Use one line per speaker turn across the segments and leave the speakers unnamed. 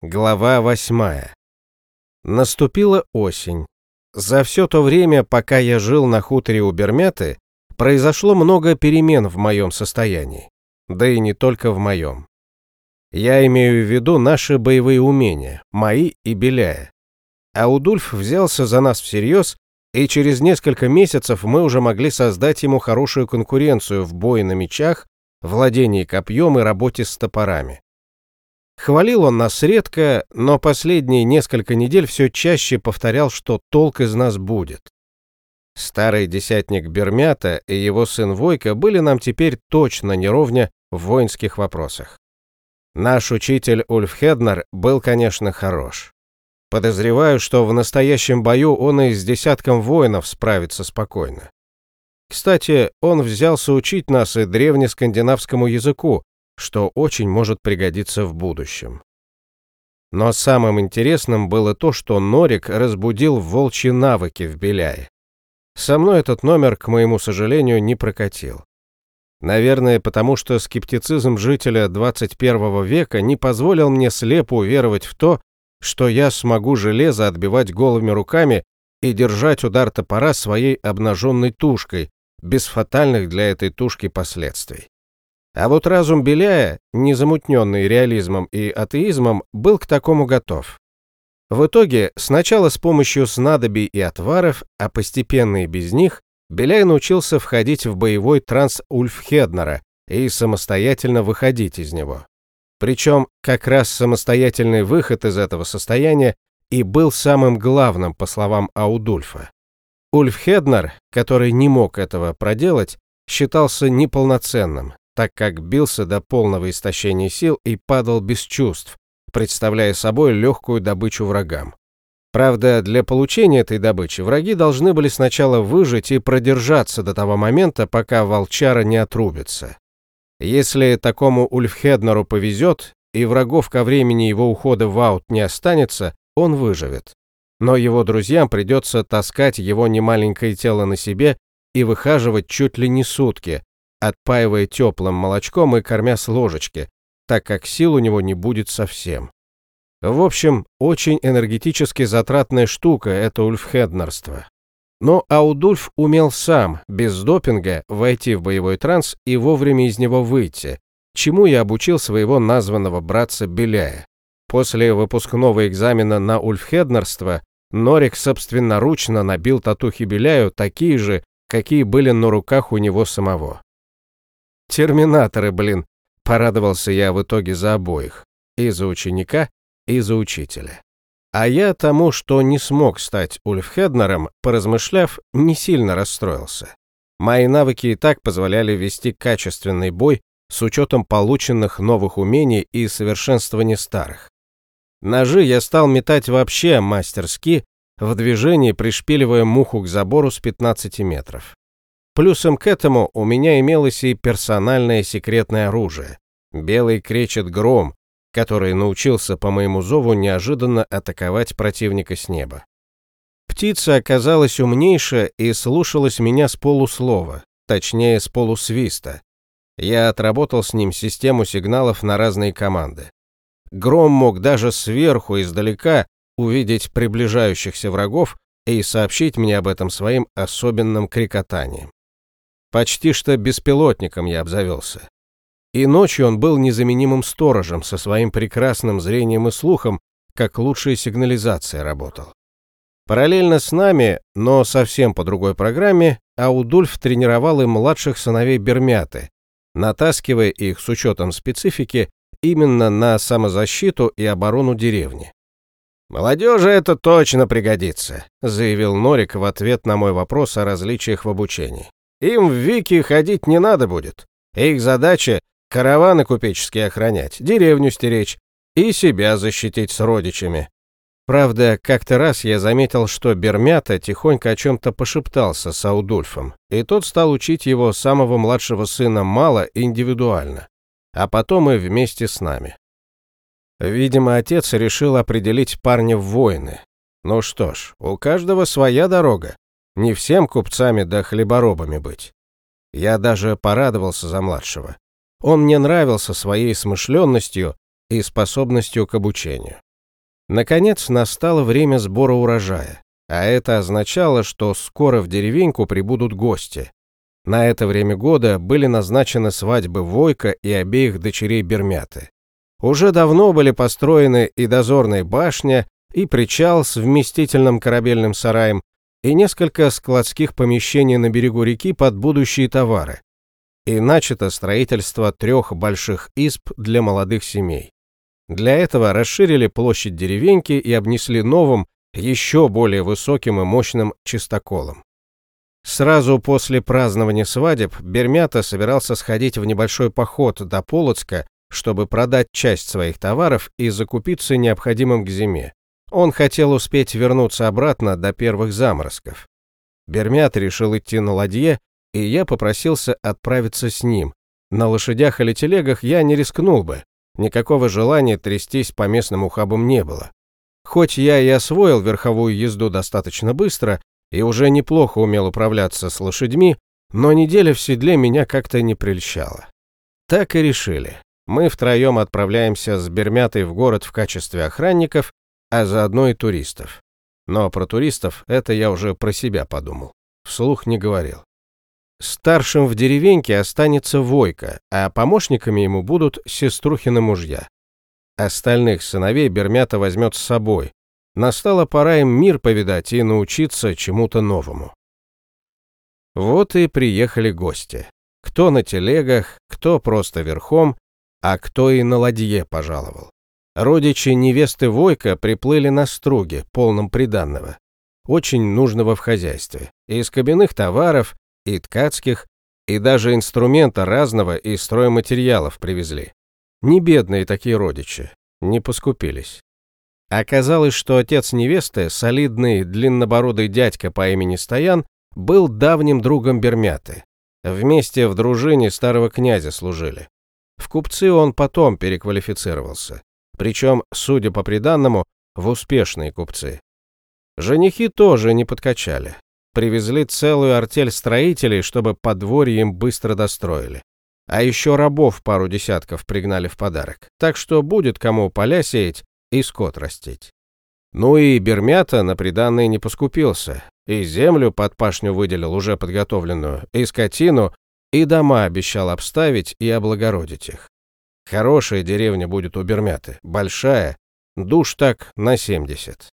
Глава восьмая. Наступила осень. За все то время, пока я жил на хуторе у Бермяты, произошло много перемен в моем состоянии. Да и не только в моем. Я имею в виду наши боевые умения, мои и Беляя. Аудульф взялся за нас всерьез, и через несколько месяцев мы уже могли создать ему хорошую конкуренцию в бое на мечах, владении копьем и работе с топорами. Хвалил он нас редко, но последние несколько недель все чаще повторял, что толк из нас будет. Старый десятник Бермята и его сын Войка были нам теперь точно неровня в воинских вопросах. Наш учитель Ульф Хеднер был, конечно, хорош. Подозреваю, что в настоящем бою он и с десятком воинов справится спокойно. Кстати, он взялся учить нас и древнескандинавскому языку, что очень может пригодиться в будущем. Но самым интересным было то, что Норик разбудил волчьи навыки в Беляе. Со мной этот номер, к моему сожалению, не прокатил. Наверное, потому что скептицизм жителя 21 века не позволил мне слепо уверовать в то, что я смогу железо отбивать голыми руками и держать удар топора своей обнаженной тушкой, без фатальных для этой тушки последствий. А вот разум Беляя, незамутненный реализмом и атеизмом, был к такому готов. В итоге, сначала с помощью снадобий и отваров, а постепенно и без них, Беляй научился входить в боевой транс Ульфхеднера и самостоятельно выходить из него. Причем как раз самостоятельный выход из этого состояния и был самым главным, по словам Аудульфа. Ульфхеднер, который не мог этого проделать, считался неполноценным, так как бился до полного истощения сил и падал без чувств, представляя собой легкую добычу врагам. Правда, для получения этой добычи враги должны были сначала выжить и продержаться до того момента, пока волчара не отрубится. Если такому Ульфхеднеру повезет, и врагов ко времени его ухода в аут не останется, он выживет. Но его друзьям придется таскать его немаленькое тело на себе и выхаживать чуть ли не сутки, отпаивая теплым молочком и кормя с ложечки, так как сил у него не будет совсем. В общем, очень энергетически затратная штука это ульфхеднерство. Но Аудульф умел сам, без допинга, войти в боевой транс и вовремя из него выйти, чему я обучил своего названного братца Беляя. После выпускного экзамена на ульфхеднерство Норик собственноручно набил татухи Беляю такие же, какие были на руках у него самого. Терминаторы, блин, порадовался я в итоге за обоих. И за ученика, и за учителя. А я тому, что не смог стать Ульфхеднером, поразмышляв, не сильно расстроился. Мои навыки и так позволяли вести качественный бой с учетом полученных новых умений и совершенствования старых. Ножи я стал метать вообще мастерски, в движении пришпиливая муху к забору с 15 метров. Плюсом к этому у меня имелось и персональное секретное оружие. Белый кречет гром, который научился по моему зову неожиданно атаковать противника с неба. Птица оказалась умнейшая и слушалась меня с полуслова, точнее с полусвиста. Я отработал с ним систему сигналов на разные команды. Гром мог даже сверху, издалека, увидеть приближающихся врагов и сообщить мне об этом своим особенным крикотанием. Почти что беспилотником я обзавелся. И ночью он был незаменимым сторожем со своим прекрасным зрением и слухом, как лучшая сигнализация работал. Параллельно с нами, но совсем по другой программе, Аудульф тренировал и младших сыновей Бермяты, натаскивая их с учетом специфики именно на самозащиту и оборону деревни. «Молодежи это точно пригодится», — заявил Норик в ответ на мой вопрос о различиях в обучении. Им в Вики ходить не надо будет. Их задача — караваны купеческие охранять, деревню стеречь и себя защитить с родичами. Правда, как-то раз я заметил, что Бермята тихонько о чем-то пошептался с Аудульфом, и тот стал учить его самого младшего сына мало индивидуально, а потом и вместе с нами. Видимо, отец решил определить парня в воины. Ну что ж, у каждого своя дорога. Не всем купцами да хлеборобами быть. Я даже порадовался за младшего. Он мне нравился своей смышленностью и способностью к обучению. Наконец настало время сбора урожая, а это означало, что скоро в деревеньку прибудут гости. На это время года были назначены свадьбы Войка и обеих дочерей Бермяты. Уже давно были построены и дозорная башня, и причал с вместительным корабельным сараем, и несколько складских помещений на берегу реки под будущие товары. И начато строительство трех больших изб для молодых семей. Для этого расширили площадь деревеньки и обнесли новым, еще более высоким и мощным чистоколом. Сразу после празднования свадеб Бермята собирался сходить в небольшой поход до Полоцка, чтобы продать часть своих товаров и закупиться необходимым к зиме. Он хотел успеть вернуться обратно до первых заморозков. Бермят решил идти на ладье, и я попросился отправиться с ним. На лошадях или телегах я не рискнул бы, никакого желания трястись по местным ухабам не было. Хоть я и освоил верховую езду достаточно быстро и уже неплохо умел управляться с лошадьми, но неделя в седле меня как-то не прельщала. Так и решили. Мы втроем отправляемся с Бермятой в город в качестве охранников, а заодно и туристов. Но про туристов это я уже про себя подумал. Вслух не говорил. Старшим в деревеньке останется Войка, а помощниками ему будут сеструхины мужья. Остальных сыновей Бермята возьмет с собой. Настала пора им мир повидать и научиться чему-то новому. Вот и приехали гости. Кто на телегах, кто просто верхом, а кто и на ладье пожаловал. Родичи невесты Войка приплыли на струге, полном приданного, очень нужного в хозяйстве, из кабинных товаров, и ткацких, и даже инструмента разного и стройматериалов привезли. Не бедные такие родичи, не поскупились. Оказалось, что отец невесты, солидный длиннобородый дядька по имени Стоян, был давним другом Бермяты. Вместе в дружине старого князя служили. В купцы он потом переквалифицировался. Причем, судя по приданному, в успешные купцы. Женихи тоже не подкачали. Привезли целую артель строителей, чтобы подворье им быстро достроили. А еще рабов пару десятков пригнали в подарок. Так что будет кому поля сеять и скот растить. Ну и Бермята на приданное не поскупился. И землю под пашню выделил уже подготовленную, и скотину, и дома обещал обставить и облагородить их. Хорошая деревня будет у Бермяты, большая, душ так на 70.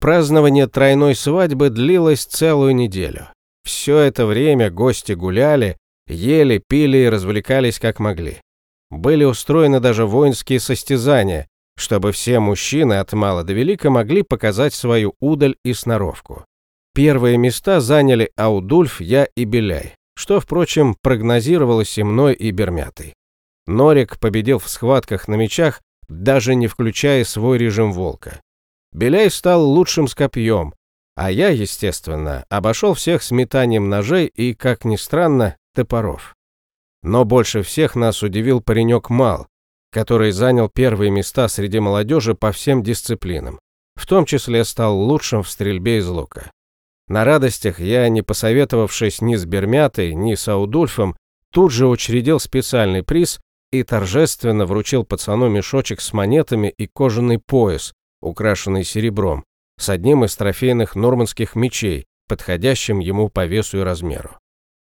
Празднование тройной свадьбы длилось целую неделю. Все это время гости гуляли, ели, пили и развлекались как могли. Были устроены даже воинские состязания, чтобы все мужчины от мала до велика могли показать свою удаль и сноровку. Первые места заняли Аудульф, я и Беляй, что, впрочем, прогнозировалось и мной, и Бермятой. Норик победил в схватках на мечах, даже не включая свой режим волка. Беляй стал лучшим с копьем, а я, естественно, обошел всех с метанием ножей и, как ни странно, топоров. Но больше всех нас удивил паренек Мал, который занял первые места среди молодежи по всем дисциплинам, в том числе стал лучшим в стрельбе из лука. На радостях я, не посоветовавшись ни с Бермятой, ни с Аудульфом, тут же учредил специальный приз и торжественно вручил пацану мешочек с монетами и кожаный пояс, украшенный серебром, с одним из трофейных нормандских мечей, подходящим ему по весу и размеру.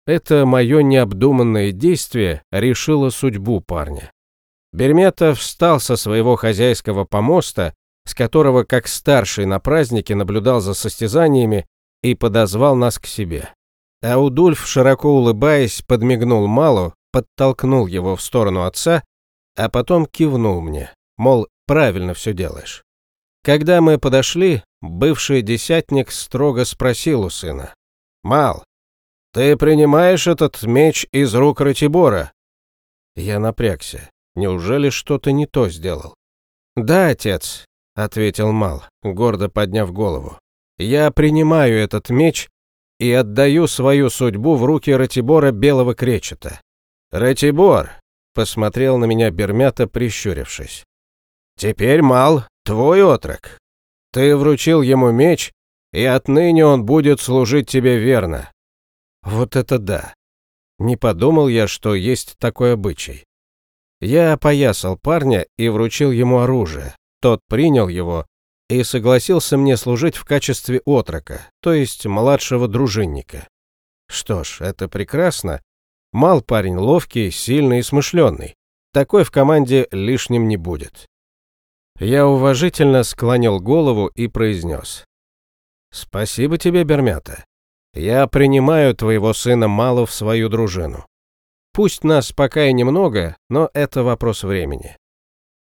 Это мое необдуманное действие решило судьбу парня. Бермета встал со своего хозяйского помоста, с которого как старший на празднике наблюдал за состязаниями и подозвал нас к себе. Аудульф, широко улыбаясь, подмигнул Малу, подтолкнул его в сторону отца, а потом кивнул мне, мол, правильно все делаешь. Когда мы подошли, бывший десятник строго спросил у сына. «Мал, ты принимаешь этот меч из рук Ратибора?» Я напрягся. Неужели что-то не то сделал? «Да, отец», — ответил Мал, гордо подняв голову. «Я принимаю этот меч и отдаю свою судьбу в руки Ратибора Белого Кречета. «Ратибор!» — посмотрел на меня Бермята, прищурившись. «Теперь, Мал, твой отрок. Ты вручил ему меч, и отныне он будет служить тебе верно». Вот это да! Не подумал я, что есть такой обычай. Я опоясал парня и вручил ему оружие. Тот принял его, и согласился мне служить в качестве отрока, то есть младшего дружинника. Что ж, это прекрасно. Мал парень ловкий, сильный и смышленный. Такой в команде лишним не будет. Я уважительно склонил голову и произнес. «Спасибо тебе, Бермята. Я принимаю твоего сына Малу в свою дружину. Пусть нас пока и немного, но это вопрос времени.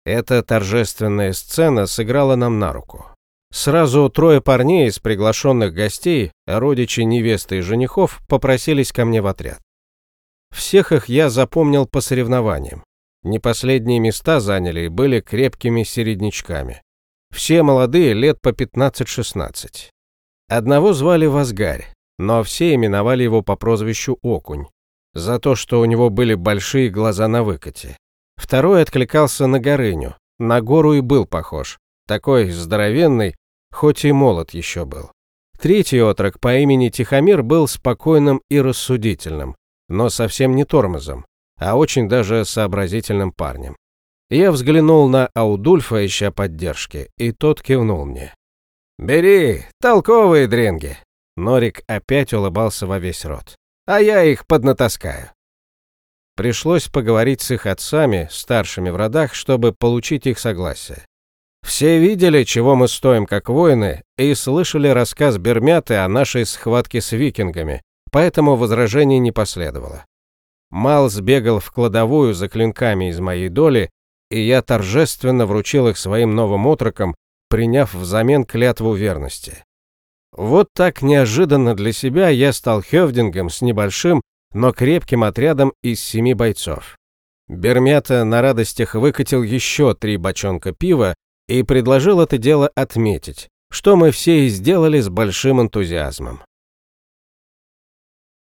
Эта торжественная сцена сыграла нам на руку. Сразу трое парней из приглашенных гостей, родичи невесты и женихов, попросились ко мне в отряд. Всех их я запомнил по соревнованиям. Не последние места заняли и были крепкими середнячками. Все молодые, лет по 15-16. Одного звали Вазгарь, но все именовали его по прозвищу Окунь, за то, что у него были большие глаза на выкате. Второй откликался на Горыню, на гору и был похож, такой здоровенный, хоть и молод еще был. Третий отрок по имени Тихомир был спокойным и рассудительным, но совсем не тормозом, а очень даже сообразительным парнем. Я взглянул на Аудульфа, ища поддержки, и тот кивнул мне. «Бери, толковые дренги!» Норик опять улыбался во весь рот. «А я их поднатаскаю». Пришлось поговорить с их отцами, старшими в родах, чтобы получить их согласие. Все видели, чего мы стоим как воины, и слышали рассказ Бермяты о нашей схватке с викингами, поэтому возражений не последовало. Мал сбегал в кладовую за клинками из моей доли, и я торжественно вручил их своим новым отрокам, приняв взамен клятву верности. Вот так неожиданно для себя я стал хевдингом с небольшим, но крепким отрядом из семи бойцов. Бермята на радостях выкатил еще три бочонка пива и предложил это дело отметить, что мы все и сделали с большим энтузиазмом.